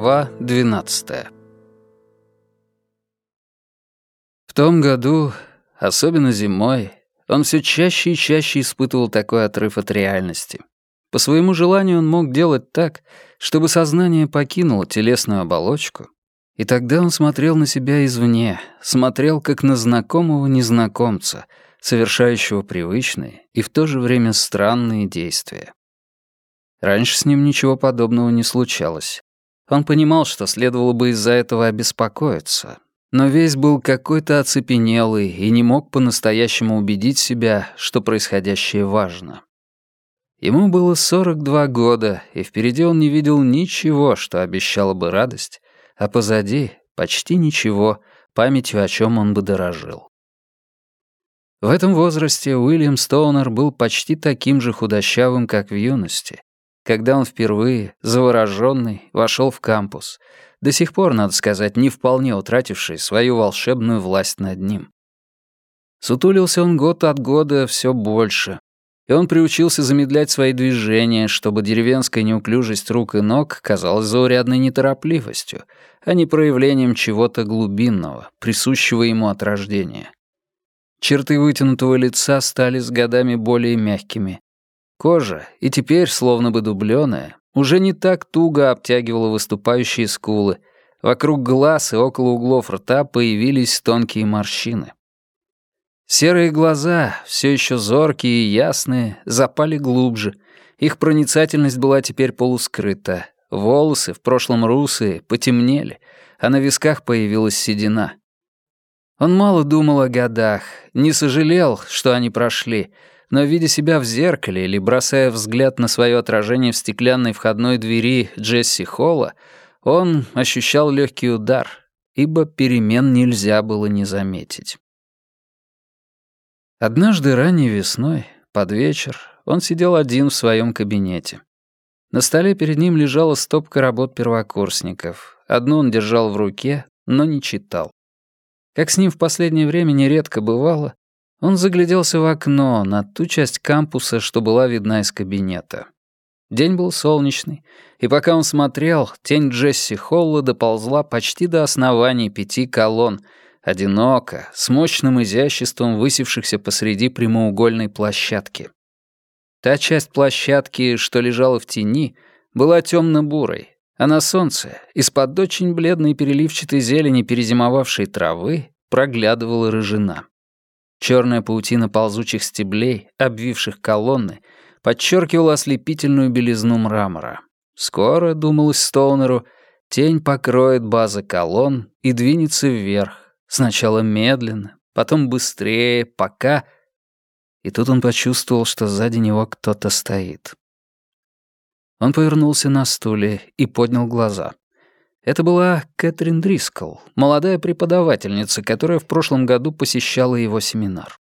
Глава 12 В том году, особенно зимой, он все чаще и чаще испытывал такой отрыв от реальности. По своему желанию он мог делать так, чтобы сознание покинуло телесную оболочку, и тогда он смотрел на себя извне, смотрел как на знакомого незнакомца, совершающего привычные и в то же время странные действия. Раньше с ним ничего подобного не случалось. Он понимал, что следовало бы из-за этого обеспокоиться, но весь был какой-то оцепенелый и не мог по-настоящему убедить себя, что происходящее важно. Ему было 42 года, и впереди он не видел ничего, что обещало бы радость, а позади почти ничего, памятью о чем он бы дорожил. В этом возрасте Уильям Стоунер был почти таким же худощавым, как в юности, когда он впервые, завороженный, вошел в кампус, до сих пор, надо сказать, не вполне утративший свою волшебную власть над ним. Сутулился он год от года все больше, и он приучился замедлять свои движения, чтобы деревенская неуклюжесть рук и ног казалась заурядной неторопливостью, а не проявлением чего-то глубинного, присущего ему от рождения. Черты вытянутого лица стали с годами более мягкими, Кожа, и теперь, словно бы дубленая, уже не так туго обтягивала выступающие скулы. Вокруг глаз и около углов рта появились тонкие морщины. Серые глаза, все еще зоркие и ясные, запали глубже. Их проницательность была теперь полускрыта. Волосы, в прошлом русые, потемнели, а на висках появилась седина. Он мало думал о годах, не сожалел, что они прошли, но, видя себя в зеркале или бросая взгляд на свое отражение в стеклянной входной двери Джесси Холла, он ощущал легкий удар, ибо перемен нельзя было не заметить. Однажды ранней весной, под вечер, он сидел один в своем кабинете. На столе перед ним лежала стопка работ первокурсников. Одну он держал в руке, но не читал. Как с ним в последнее время нередко бывало, он загляделся в окно на ту часть кампуса, что была видна из кабинета. День был солнечный, и пока он смотрел, тень Джесси Холла доползла почти до основания пяти колонн, одиноко, с мощным изяществом высевшихся посреди прямоугольной площадки. Та часть площадки, что лежала в тени, была темно-бурой, а на солнце, из-под очень бледной переливчатой зелени перезимовавшей травы, проглядывала рыжина. Черная паутина ползучих стеблей, обвивших колонны, подчеркивала ослепительную белизну мрамора. Скоро, думалось Стоунеру, тень покроет базы колонн и двинется вверх, сначала медленно, потом быстрее, пока... И тут он почувствовал, что сзади него кто-то стоит. Он повернулся на стуле и поднял глаза. Это была Кэтрин Дрискл, молодая преподавательница, которая в прошлом году посещала его семинар.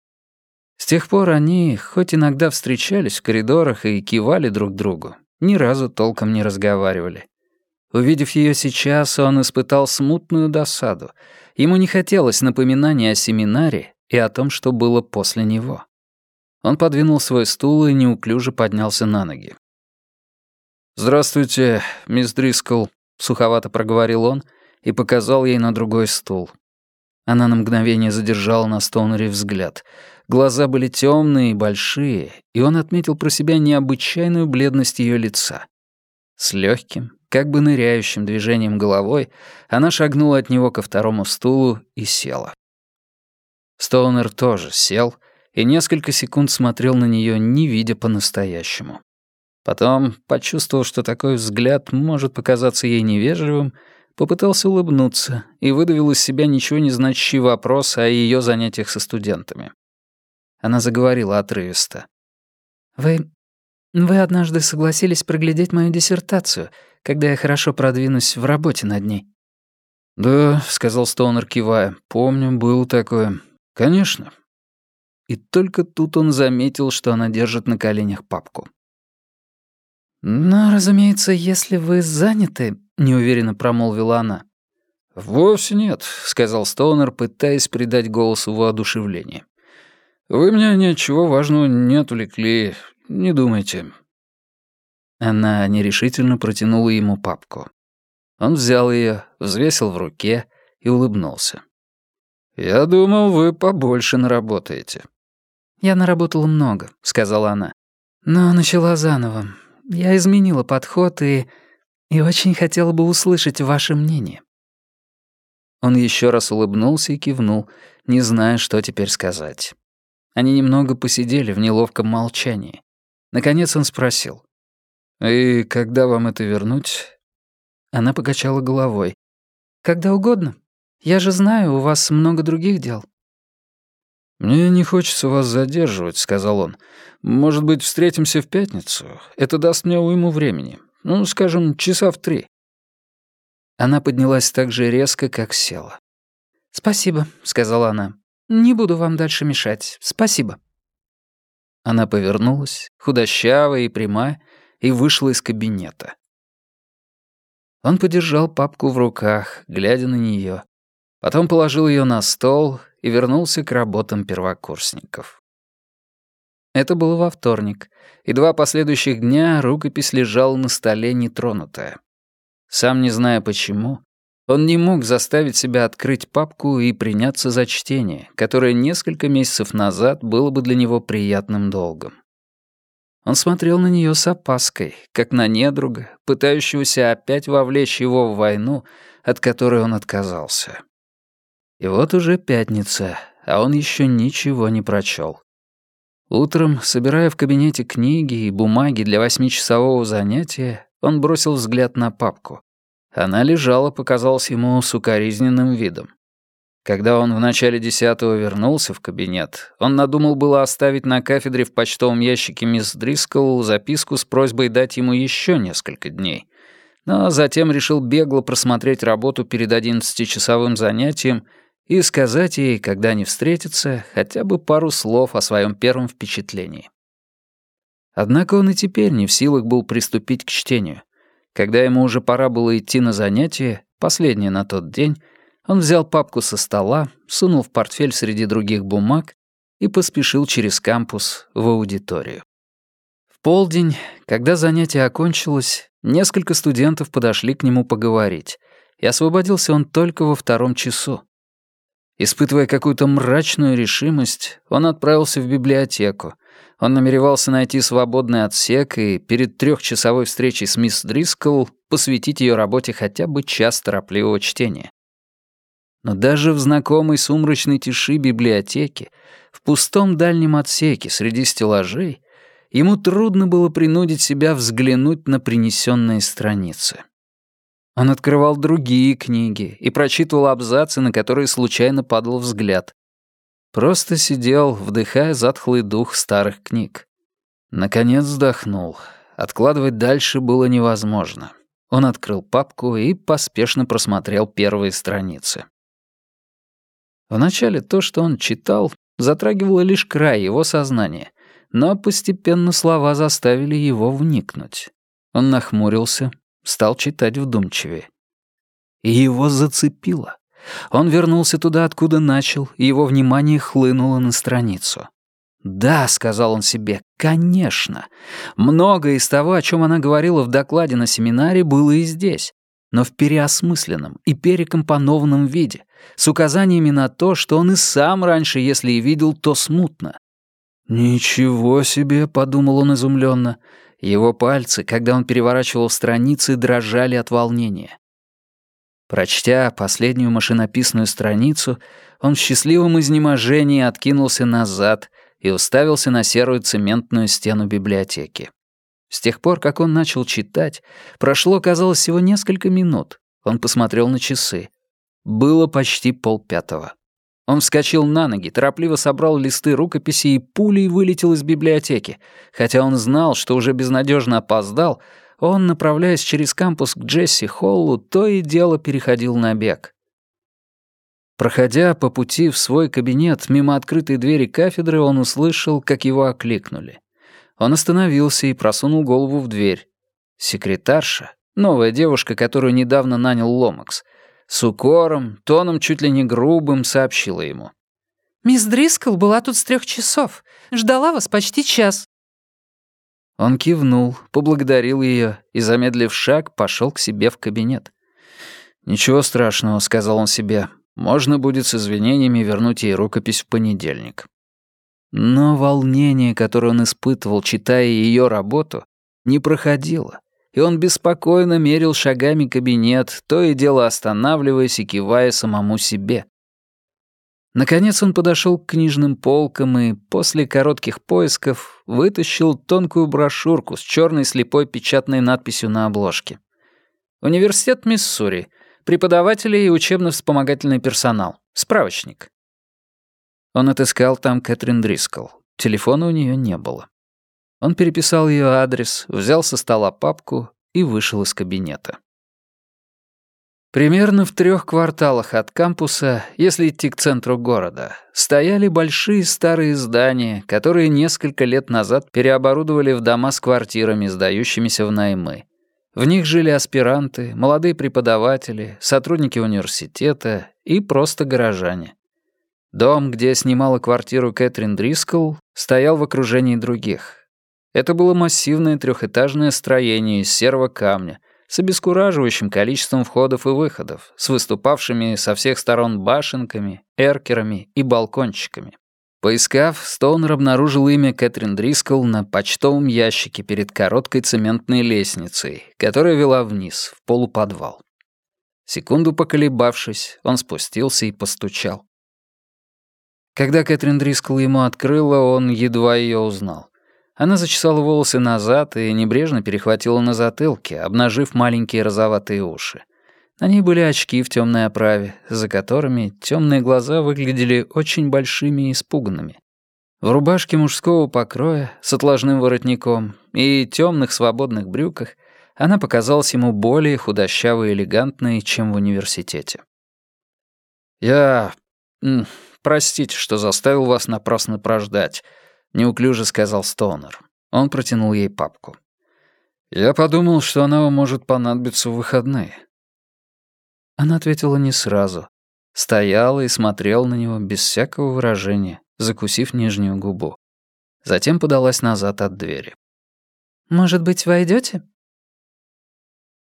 С тех пор они, хоть иногда встречались в коридорах и кивали друг другу, ни разу толком не разговаривали. Увидев ее сейчас, он испытал смутную досаду. Ему не хотелось напоминания о семинаре и о том, что было после него. Он подвинул свой стул и неуклюже поднялся на ноги. «Здравствуйте, мисс Дрискл», — суховато проговорил он и показал ей на другой стул. Она на мгновение задержала на Стоунере взгляд. Глаза были темные и большие, и он отметил про себя необычайную бледность ее лица. С легким, как бы ныряющим движением головой, она шагнула от него ко второму стулу и села. Стоунер тоже сел и несколько секунд смотрел на нее, не видя по-настоящему. Потом, почувствовав, что такой взгляд может показаться ей невежливым, попытался улыбнуться и выдавил из себя ничего не значащий вопрос о ее занятиях со студентами. Она заговорила отрывисто. «Вы... вы однажды согласились проглядеть мою диссертацию, когда я хорошо продвинусь в работе над ней». «Да», — сказал Стоунер, кивая, — «помню, было такое. Конечно». И только тут он заметил, что она держит на коленях папку. «Но, разумеется, если вы заняты», — неуверенно промолвила она. «Вовсе нет», — сказал Стоунер, пытаясь придать голосу воодушевление. «Вы меня ни от чего важного не отвлекли, не думайте». Она нерешительно протянула ему папку. Он взял ее, взвесил в руке и улыбнулся. «Я думал, вы побольше наработаете». «Я наработала много», — сказала она. «Но начала заново. Я изменила подход и... и очень хотела бы услышать ваше мнение». Он еще раз улыбнулся и кивнул, не зная, что теперь сказать. Они немного посидели в неловком молчании. Наконец он спросил. «И когда вам это вернуть?» Она покачала головой. «Когда угодно. Я же знаю, у вас много других дел». «Мне не хочется вас задерживать», — сказал он. «Может быть, встретимся в пятницу? Это даст мне уйму времени. Ну, скажем, часа в три». Она поднялась так же резко, как села. «Спасибо», — сказала она. «Не буду вам дальше мешать. Спасибо». Она повернулась, худощавая и прямая, и вышла из кабинета. Он подержал папку в руках, глядя на нее. Потом положил ее на стол и вернулся к работам первокурсников. Это было во вторник, и два последующих дня рукопись лежала на столе нетронутая. Сам не зная почему, он не мог заставить себя открыть папку и приняться за чтение, которое несколько месяцев назад было бы для него приятным долгом. Он смотрел на нее с опаской, как на недруга, пытающегося опять вовлечь его в войну, от которой он отказался. И вот уже пятница, а он еще ничего не прочел. Утром, собирая в кабинете книги и бумаги для восьмичасового занятия, он бросил взгляд на папку. Она лежала, показалось ему, с укоризненным видом. Когда он в начале десятого вернулся в кабинет, он надумал было оставить на кафедре в почтовом ящике мисс Дрискл записку с просьбой дать ему еще несколько дней. Но затем решил бегло просмотреть работу перед одиннадцатичасовым занятием и сказать ей, когда они встретятся, хотя бы пару слов о своем первом впечатлении. Однако он и теперь не в силах был приступить к чтению. Когда ему уже пора было идти на занятие, последнее на тот день, он взял папку со стола, сунул в портфель среди других бумаг и поспешил через кампус в аудиторию. В полдень, когда занятие окончилось, несколько студентов подошли к нему поговорить, и освободился он только во втором часу. Испытывая какую-то мрачную решимость, он отправился в библиотеку. Он намеревался найти свободный отсек и перед трехчасовой встречей с мисс Дрискл посвятить ее работе хотя бы час торопливого чтения. Но даже в знакомой сумрачной тиши библиотеки, в пустом дальнем отсеке среди стеллажей, ему трудно было принудить себя взглянуть на принесенные страницы. Он открывал другие книги и прочитывал абзацы, на которые случайно падал взгляд. Просто сидел, вдыхая затхлый дух старых книг. Наконец вздохнул. Откладывать дальше было невозможно. Он открыл папку и поспешно просмотрел первые страницы. Вначале то, что он читал, затрагивало лишь край его сознания, но постепенно слова заставили его вникнуть. Он нахмурился, стал читать вдумчивее. И его зацепило. Он вернулся туда, откуда начал, и его внимание хлынуло на страницу. «Да», — сказал он себе, — «конечно. Многое из того, о чем она говорила в докладе на семинаре, было и здесь но в переосмысленном и перекомпонованном виде, с указаниями на то, что он и сам раньше, если и видел, то смутно. «Ничего себе», — подумал он изумленно. Его пальцы, когда он переворачивал страницы, дрожали от волнения. Прочтя последнюю машинописную страницу, он в счастливом изнеможении откинулся назад и уставился на серую цементную стену библиотеки. С тех пор, как он начал читать, прошло, казалось, всего несколько минут. Он посмотрел на часы. Было почти полпятого. Он вскочил на ноги, торопливо собрал листы рукописи и пулей вылетел из библиотеки. Хотя он знал, что уже безнадежно опоздал, он, направляясь через кампус к Джесси Холлу, то и дело переходил на бег. Проходя по пути в свой кабинет мимо открытой двери кафедры, он услышал, как его окликнули. Он остановился и просунул голову в дверь. Секретарша, новая девушка, которую недавно нанял Ломакс, с укором, тоном чуть ли не грубым, сообщила ему. «Мисс Дрискл была тут с трех часов. Ждала вас почти час». Он кивнул, поблагодарил ее и, замедлив шаг, пошел к себе в кабинет. «Ничего страшного», — сказал он себе. «Можно будет с извинениями вернуть ей рукопись в понедельник». Но волнение, которое он испытывал, читая ее работу, не проходило, и он беспокойно мерил шагами кабинет, то и дело останавливаясь и кивая самому себе. Наконец он подошел к книжным полкам и, после коротких поисков, вытащил тонкую брошюрку с черной слепой печатной надписью на обложке. «Университет Миссури. Преподаватели и учебно-вспомогательный персонал. Справочник». Он отыскал там Кэтрин Дрискл. Телефона у нее не было. Он переписал ее адрес, взял со стола папку и вышел из кабинета. Примерно в трех кварталах от кампуса, если идти к центру города, стояли большие старые здания, которые несколько лет назад переоборудовали в дома с квартирами, сдающимися в наймы. В них жили аспиранты, молодые преподаватели, сотрудники университета и просто горожане. Дом, где снимала квартиру Кэтрин Дрискл, стоял в окружении других. Это было массивное трехэтажное строение из серого камня, с обескураживающим количеством входов и выходов, с выступавшими со всех сторон башенками, эркерами и балкончиками. Поискав, Стоунер обнаружил имя Кэтрин Дрискл на почтовом ящике перед короткой цементной лестницей, которая вела вниз, в полуподвал. Секунду поколебавшись, он спустился и постучал. Когда Кэтрин Дрискл ему открыла, он едва ее узнал. Она зачесала волосы назад и небрежно перехватила на затылке, обнажив маленькие розоватые уши. На ней были очки в темной оправе, за которыми темные глаза выглядели очень большими и испуганными. В рубашке мужского покроя с отложным воротником и темных свободных брюках она показалась ему более худощавой и элегантной, чем в университете. «Я... простите, что заставил вас напрасно прождать», неуклюже сказал Стоунер. Он протянул ей папку. «Я подумал, что она вам может понадобиться в выходные». Она ответила не сразу. Стояла и смотрела на него без всякого выражения, закусив нижнюю губу. Затем подалась назад от двери. «Может быть, войдете?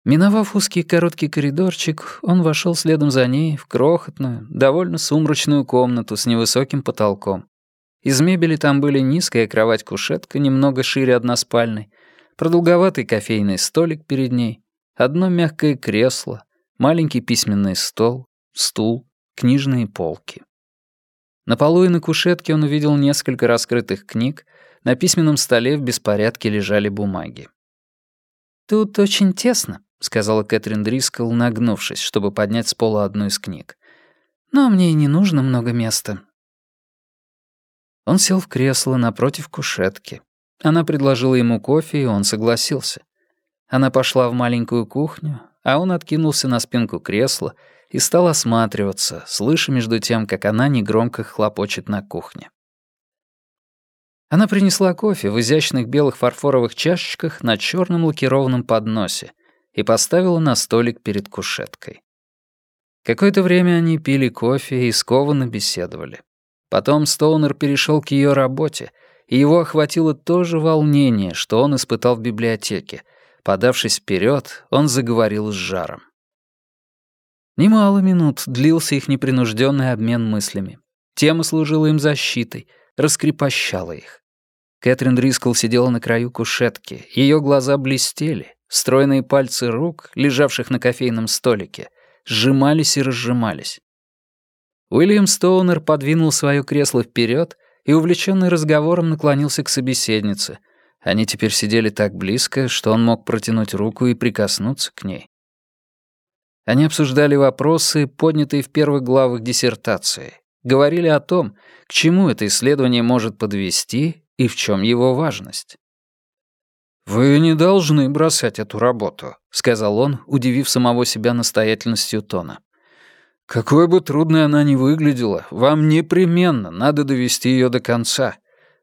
Миновав узкий короткий коридорчик, он вошел следом за ней в крохотную, довольно сумрачную комнату с невысоким потолком. Из мебели там были низкая кровать-кушетка, немного шире односпальной, продолговатый кофейный столик перед ней, одно мягкое кресло, маленький письменный стол, стул, книжные полки. На полу и на кушетке он увидел несколько раскрытых книг, на письменном столе в беспорядке лежали бумаги. «Тут очень тесно», — сказала Кэтрин Дрискл, нагнувшись, чтобы поднять с пола одну из книг. «Но мне и не нужно много места. Он сел в кресло напротив кушетки. Она предложила ему кофе, и он согласился. Она пошла в маленькую кухню, а он откинулся на спинку кресла и стал осматриваться, слыша между тем, как она негромко хлопочет на кухне. Она принесла кофе в изящных белых фарфоровых чашечках на черном лакированном подносе и поставила на столик перед кушеткой. Какое-то время они пили кофе и скованно беседовали. Потом Стоунер перешел к ее работе, и его охватило то же волнение, что он испытал в библиотеке. Подавшись вперед, он заговорил с жаром. Немало минут длился их непринужденный обмен мыслями. Тема служила им защитой, раскрепощала их. Кэтрин Дрискл сидела на краю кушетки, ее глаза блестели, стройные пальцы рук, лежавших на кофейном столике, сжимались и разжимались. Уильям Стоунер подвинул свое кресло вперед и, увлеченный разговором, наклонился к собеседнице. Они теперь сидели так близко, что он мог протянуть руку и прикоснуться к ней. Они обсуждали вопросы, поднятые в первых главах диссертации, говорили о том, к чему это исследование может подвести и в чем его важность. «Вы не должны бросать эту работу», — сказал он, удивив самого себя настоятельностью тона. Какой бы трудной она ни выглядела, вам непременно надо довести ее до конца.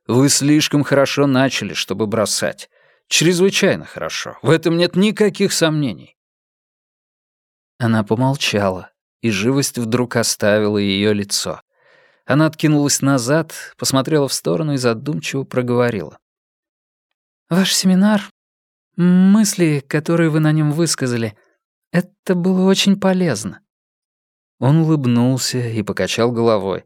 Вы слишком хорошо начали, чтобы бросать. Чрезвычайно хорошо. В этом нет никаких сомнений. Она помолчала, и живость вдруг оставила ее лицо. Она откинулась назад, посмотрела в сторону и задумчиво проговорила. «Ваш семинар, мысли, которые вы на нем высказали, Это было очень полезно». Он улыбнулся и покачал головой.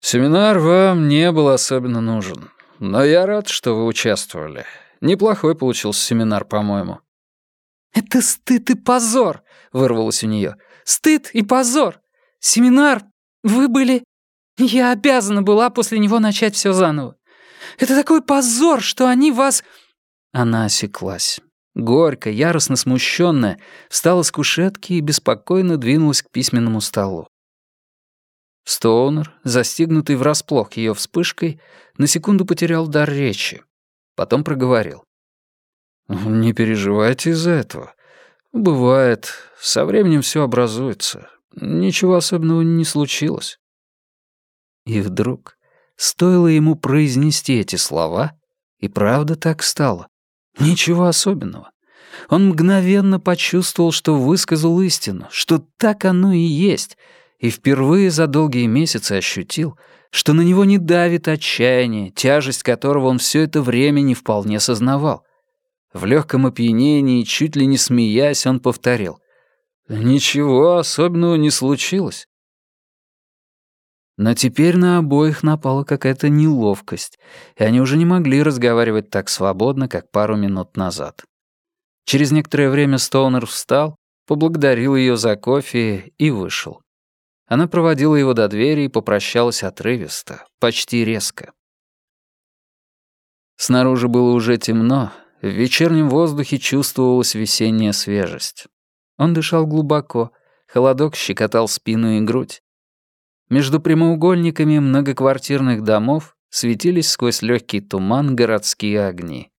«Семинар вам не был особенно нужен, но я рад, что вы участвовали. Неплохой получился семинар, по-моему». «Это стыд и позор!» — вырвалось у нее. «Стыд и позор! Семинар! Вы были... Я обязана была после него начать все заново. Это такой позор, что они вас...» Она осеклась. Горько, яростно смущенная, встала с кушетки и беспокойно двинулась к письменному столу. Стоунер, застигнутый врасплох ее вспышкой, на секунду потерял дар речи. Потом проговорил. «Не переживайте из-за этого. Бывает. Со временем все образуется. Ничего особенного не случилось». И вдруг, стоило ему произнести эти слова, и правда так стало. Ничего особенного. Он мгновенно почувствовал, что высказал истину, что так оно и есть, и впервые за долгие месяцы ощутил, что на него не давит отчаяние, тяжесть которого он все это время не вполне сознавал. В легком опьянении, чуть ли не смеясь, он повторил. «Ничего особенного не случилось». Но теперь на обоих напала какая-то неловкость, и они уже не могли разговаривать так свободно, как пару минут назад. Через некоторое время Стоунер встал, поблагодарил ее за кофе и вышел. Она проводила его до двери и попрощалась отрывисто, почти резко. Снаружи было уже темно, в вечернем воздухе чувствовалась весенняя свежесть. Он дышал глубоко, холодок щекотал спину и грудь. Между прямоугольниками многоквартирных домов светились сквозь легкий туман городские огни.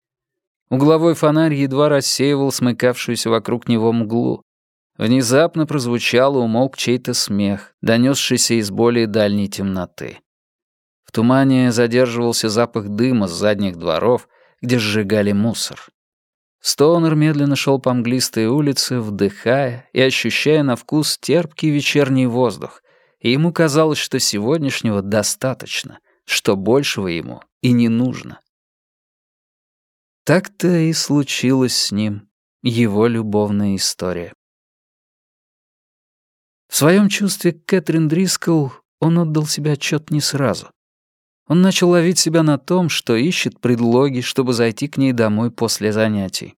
Угловой фонарь едва рассеивал смыкавшуюся вокруг него мглу. Внезапно прозвучал и умолк чей-то смех, донесшийся из более дальней темноты. В тумане задерживался запах дыма с задних дворов — где сжигали мусор. Стоунер медленно шел по мглистой улице, вдыхая и ощущая на вкус терпкий вечерний воздух, и ему казалось, что сегодняшнего достаточно, что большего ему и не нужно. Так-то и случилось с ним его любовная история. В своем чувстве Кэтрин Дрискл он отдал себе отчет не сразу. Он начал ловить себя на том, что ищет предлоги, чтобы зайти к ней домой после занятий.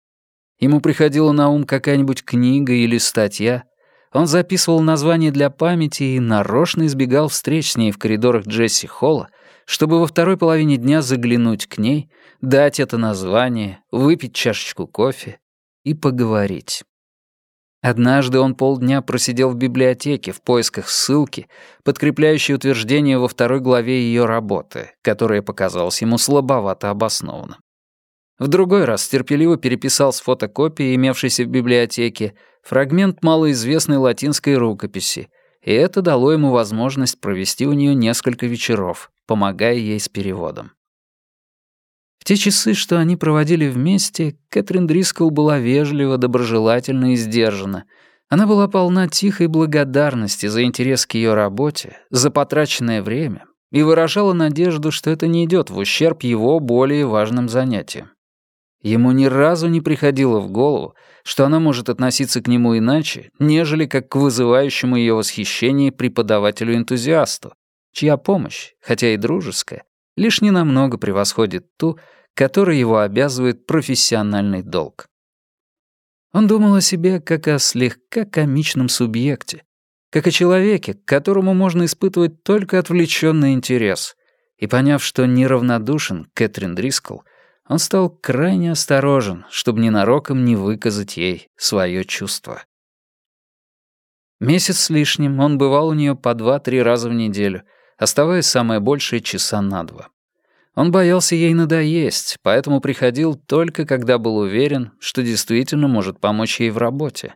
Ему приходила на ум какая-нибудь книга или статья. Он записывал название для памяти и нарочно избегал встреч с ней в коридорах Джесси Холла, чтобы во второй половине дня заглянуть к ней, дать это название, выпить чашечку кофе и поговорить. Однажды он полдня просидел в библиотеке в поисках ссылки, подкрепляющей утверждение во второй главе ее работы, которая показалась ему слабовато обоснованным. В другой раз терпеливо переписал с фотокопии, имевшейся в библиотеке, фрагмент малоизвестной латинской рукописи, и это дало ему возможность провести у нее несколько вечеров, помогая ей с переводом. В те часы, что они проводили вместе, Кэтрин Дрискл была вежлива, доброжелательна и сдержана. Она была полна тихой благодарности за интерес к ее работе, за потраченное время и выражала надежду, что это не идет в ущерб его более важным занятиям. Ему ни разу не приходило в голову, что она может относиться к нему иначе, нежели как к вызывающему ее восхищение преподавателю-энтузиасту, чья помощь, хотя и дружеская, лишь ненамного превосходит ту, которой его обязывает профессиональный долг. Он думал о себе как о слегка комичном субъекте, как о человеке, к которому можно испытывать только отвлеченный интерес, и поняв, что неравнодушен Кэтрин Дрискл, он стал крайне осторожен, чтобы ненароком не выказать ей свое чувство. Месяц с лишним он бывал у нее по два-три раза в неделю — оставаясь самое большее часа на два. Он боялся ей надоесть, поэтому приходил только когда был уверен, что действительно может помочь ей в работе.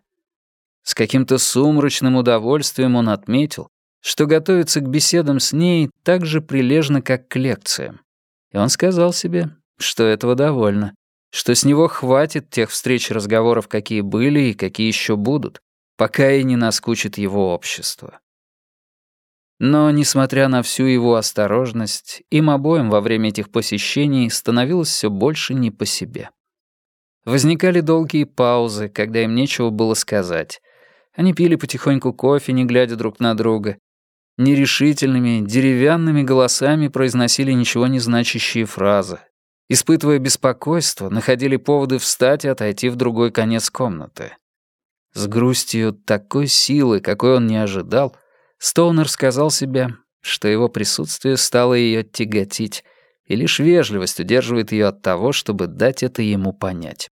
С каким-то сумрачным удовольствием он отметил, что готовится к беседам с ней так же прилежно, как к лекциям. И он сказал себе, что этого довольно, что с него хватит тех встреч и разговоров, какие были и какие еще будут, пока и не наскучит его общество. Но, несмотря на всю его осторожность, им обоим во время этих посещений становилось все больше не по себе. Возникали долгие паузы, когда им нечего было сказать. Они пили потихоньку кофе, не глядя друг на друга. Нерешительными, деревянными голосами произносили ничего не значащие фразы. Испытывая беспокойство, находили поводы встать и отойти в другой конец комнаты. С грустью такой силы, какой он не ожидал, Стоунер сказал себе, что его присутствие стало ее тяготить, и лишь вежливость удерживает ее от того, чтобы дать это ему понять.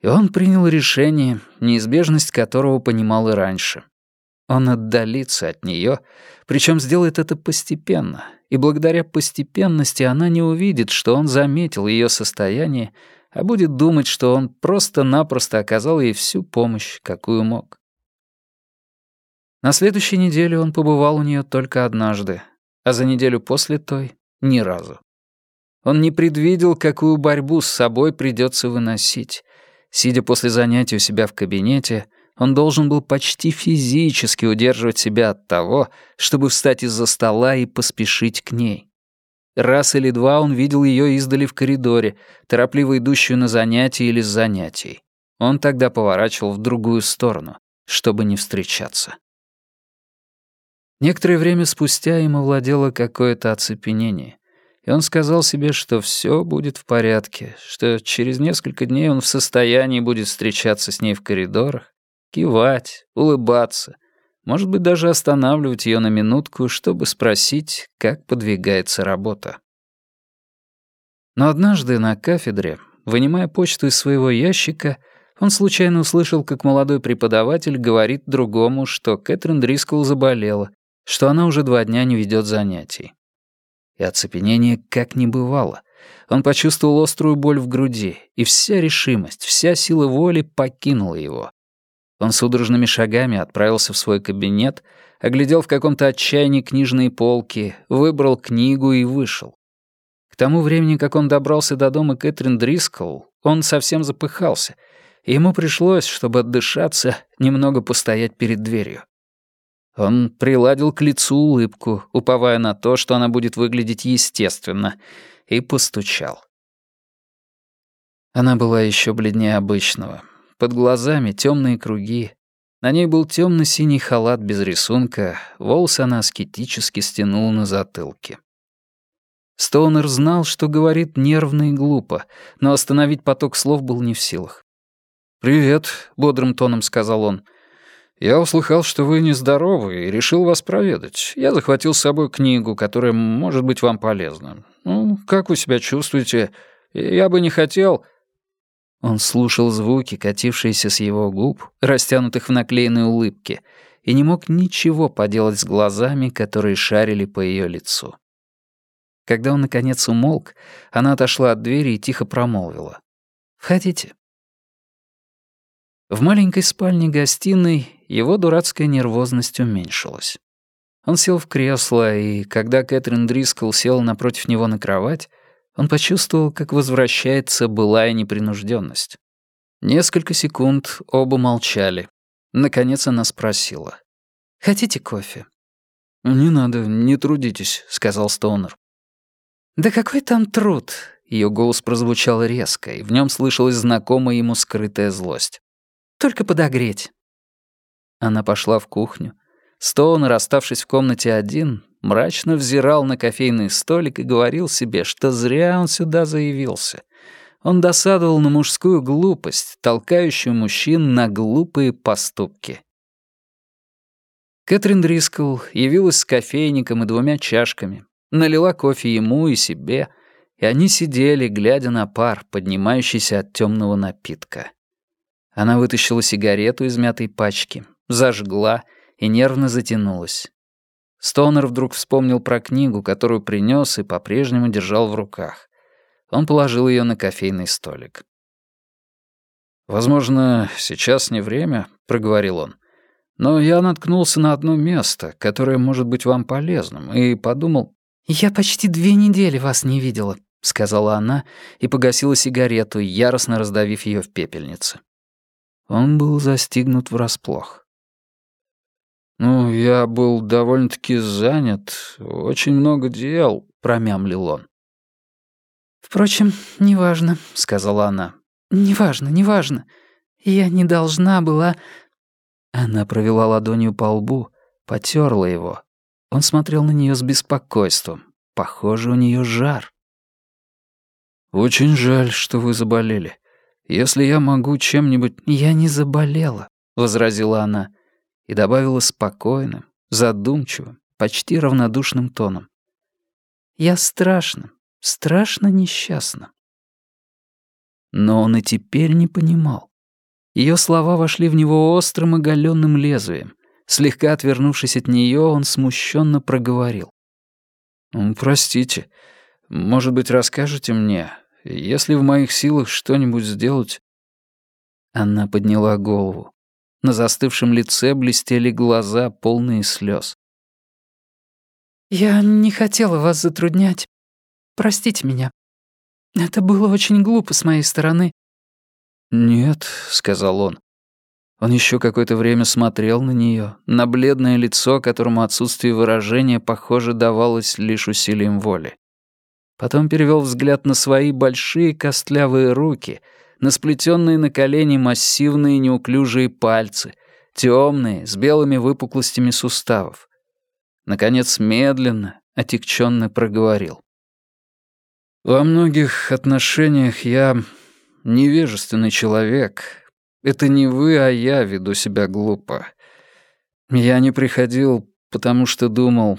И он принял решение, неизбежность которого понимал и раньше. Он отдалится от нее, причем сделает это постепенно, и благодаря постепенности она не увидит, что он заметил ее состояние а будет думать, что он просто-напросто оказал ей всю помощь, какую мог. На следующей неделе он побывал у нее только однажды, а за неделю после той — ни разу. Он не предвидел, какую борьбу с собой придется выносить. Сидя после занятий у себя в кабинете, он должен был почти физически удерживать себя от того, чтобы встать из-за стола и поспешить к ней. Раз или два он видел ее издали в коридоре, торопливо идущую на занятия или с занятий. Он тогда поворачивал в другую сторону, чтобы не встречаться. Некоторое время спустя ему владело какое-то оцепенение, и он сказал себе, что все будет в порядке, что через несколько дней он в состоянии будет встречаться с ней в коридорах, кивать, улыбаться — может быть, даже останавливать ее на минутку, чтобы спросить, как подвигается работа. Но однажды на кафедре, вынимая почту из своего ящика, он случайно услышал, как молодой преподаватель говорит другому, что Кэтрин Дрискл заболела, что она уже два дня не ведет занятий. И оцепенение как не бывало. Он почувствовал острую боль в груди, и вся решимость, вся сила воли покинула его. Он судорожными шагами отправился в свой кабинет, оглядел в каком-то отчаянии книжные полки, выбрал книгу и вышел. К тому времени, как он добрался до дома Кэтрин Дрискл, он совсем запыхался, и ему пришлось, чтобы отдышаться, немного постоять перед дверью. Он приладил к лицу улыбку, уповая на то, что она будет выглядеть естественно, и постучал. Она была еще бледнее обычного. Под глазами темные круги. На ней был темно-синий халат без рисунка, волосы она аскетически стянула на затылке. Стоунер знал, что говорит нервно и глупо, но остановить поток слов был не в силах. «Привет», — бодрым тоном сказал он. «Я услыхал, что вы нездоровы, и решил вас проведать. Я захватил с собой книгу, которая может быть вам полезна. Ну, как вы себя чувствуете? Я бы не хотел...» Он слушал звуки, катившиеся с его губ, растянутых в наклеенной улыбке, и не мог ничего поделать с глазами, которые шарили по ее лицу. Когда он, наконец, умолк, она отошла от двери и тихо промолвила. «Входите». В маленькой спальне-гостиной его дурацкая нервозность уменьшилась. Он сел в кресло, и когда Кэтрин Дрискл села напротив него на кровать, он почувствовал, как возвращается былая непринужденность. Несколько секунд оба молчали. Наконец она спросила. «Хотите кофе?» «Не надо, не трудитесь», — сказал Стоунер. «Да какой там труд?» Ее голос прозвучал резко, и в нем слышалась знакомая ему скрытая злость. «Только подогреть». Она пошла в кухню. Стоунер, оставшись в комнате один, мрачно взирал на кофейный столик и говорил себе, что зря он сюда заявился. Он досадовал на мужскую глупость, толкающую мужчин на глупые поступки. Кэтрин Дрискл явилась с кофейником и двумя чашками, налила кофе ему и себе, и они сидели, глядя на пар, поднимающийся от темного напитка. Она вытащила сигарету из мятой пачки, зажгла и нервно затянулась. Стоунер вдруг вспомнил про книгу, которую принес и по-прежнему держал в руках. Он положил ее на кофейный столик. «Возможно, сейчас не время», — проговорил он. «Но я наткнулся на одно место, которое может быть вам полезным, и подумал...» «Я почти две недели вас не видела», — сказала она и погасила сигарету, яростно раздавив ее в пепельнице. Он был застигнут врасплох. «Ну, я был довольно-таки занят, очень много дел», — промямлил он. «Впрочем, неважно», — сказала она. неважно, неважно. Я не должна была...» Она провела ладонью по лбу, потерла его. Он смотрел на нее с беспокойством. Похоже, у нее жар. «Очень жаль, что вы заболели. Если я могу чем-нибудь...» «Я не заболела», — возразила она и добавила спокойным, задумчивым, почти равнодушным тоном. «Я страшно, страшно несчастна». Но он и теперь не понимал. Ее слова вошли в него острым оголенным лезвием. Слегка отвернувшись от нее, он смущенно проговорил. «Простите, может быть, расскажете мне, если в моих силах что-нибудь сделать...» Она подняла голову. На застывшем лице блестели глаза, полные слез. «Я не хотела вас затруднять. Простите меня. Это было очень глупо с моей стороны». «Нет», — сказал он. Он еще какое-то время смотрел на нее, на бледное лицо, которому отсутствие выражения, похоже, давалось лишь усилием воли. Потом перевел взгляд на свои большие костлявые руки, на сплетенные на колени массивные неуклюжие пальцы, темные, с белыми выпуклостями суставов. Наконец, медленно, отекченно проговорил. «Во многих отношениях я невежественный человек. Это не вы, а я веду себя глупо. Я не приходил, потому что думал...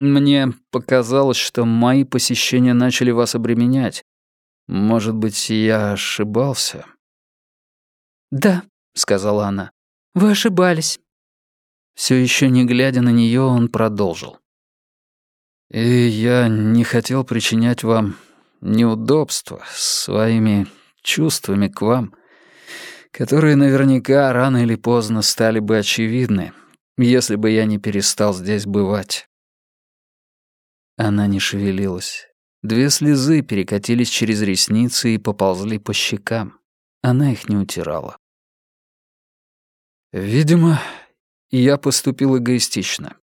Мне показалось, что мои посещения начали вас обременять. Может быть, я ошибался?» «Да», — сказала она, — «вы ошибались». Все еще не глядя на нее, он продолжил. «И я не хотел причинять вам неудобства своими чувствами к вам, которые наверняка рано или поздно стали бы очевидны, если бы я не перестал здесь бывать». Она не шевелилась. Две слезы перекатились через ресницы и поползли по щекам. Она их не утирала. Видимо, я поступил эгоистично.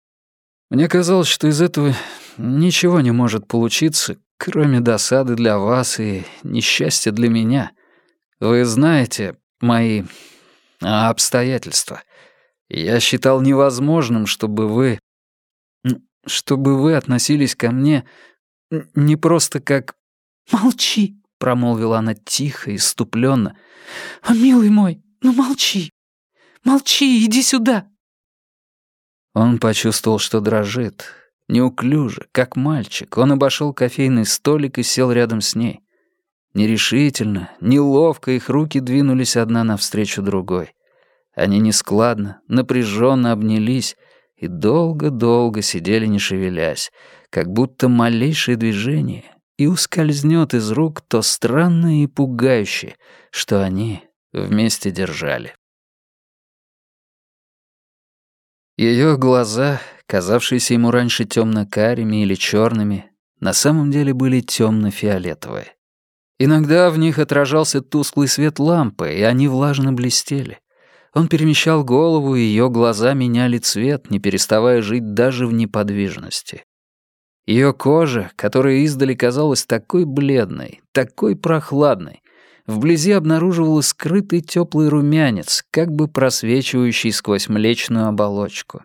Мне казалось, что из этого ничего не может получиться, кроме досады для вас и несчастья для меня. Вы знаете мои обстоятельства. Я считал невозможным, чтобы вы... чтобы вы относились ко мне не просто как... «Молчи», — промолвила она тихо и иступленно. «О, милый мой, ну молчи! Молчи, иди сюда!» Он почувствовал, что дрожит. Неуклюже, как мальчик, он обошел кофейный столик и сел рядом с ней. Нерешительно, неловко их руки двинулись одна навстречу другой. Они нескладно, напряженно обнялись и долго-долго сидели, не шевелясь, как будто малейшее движение и ускользнет из рук то странное и пугающее, что они вместе держали. Ее глаза, казавшиеся ему раньше темно-карими или черными, на самом деле были темно-фиолетовые. Иногда в них отражался тусклый свет лампы, и они влажно блестели. Он перемещал голову, и ее глаза меняли цвет, не переставая жить даже в неподвижности. Ее кожа, которая издали казалась такой бледной, такой прохладной, вблизи обнаруживала скрытый теплый румянец, как бы просвечивающий сквозь млечную оболочку.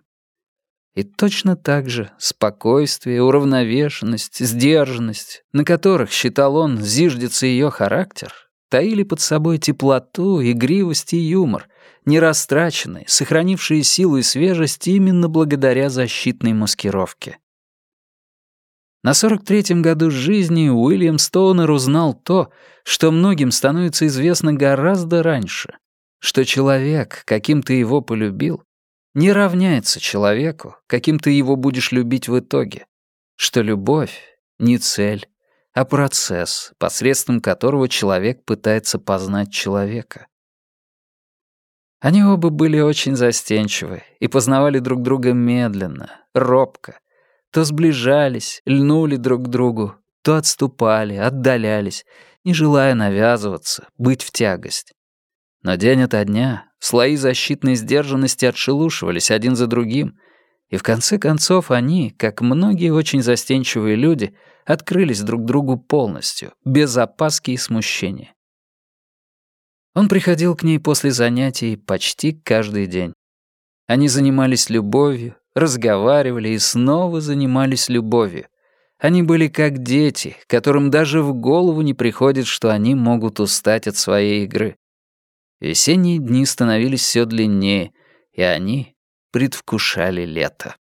И точно так же спокойствие, уравновешенность, сдержанность, на которых, считал он, зиждется ее характер, таили под собой теплоту, игривость и юмор, нерастраченные, сохранившие силу и свежесть именно благодаря защитной маскировке. На 43-м году жизни Уильям Стоунер узнал то, что многим становится известно гораздо раньше, что человек, каким ты его полюбил, не равняется человеку, каким ты его будешь любить в итоге, что любовь — не цель, а процесс, посредством которого человек пытается познать человека. Они оба были очень застенчивы и познавали друг друга медленно, робко, то сближались, льнули друг к другу, то отступали, отдалялись, не желая навязываться, быть в тягость. Но день ото дня слои защитной сдержанности отшелушивались один за другим, и в конце концов они, как многие очень застенчивые люди, открылись друг другу полностью, без опаски и смущения. Он приходил к ней после занятий почти каждый день. Они занимались любовью, разговаривали и снова занимались любовью. Они были как дети, которым даже в голову не приходит, что они могут устать от своей игры. Весенние дни становились все длиннее, и они предвкушали лето.